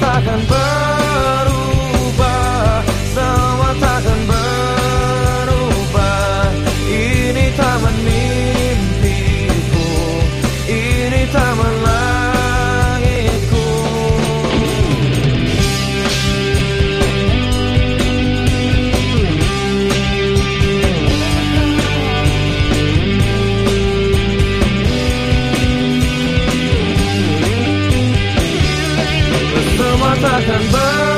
katakan ber Takkan berubah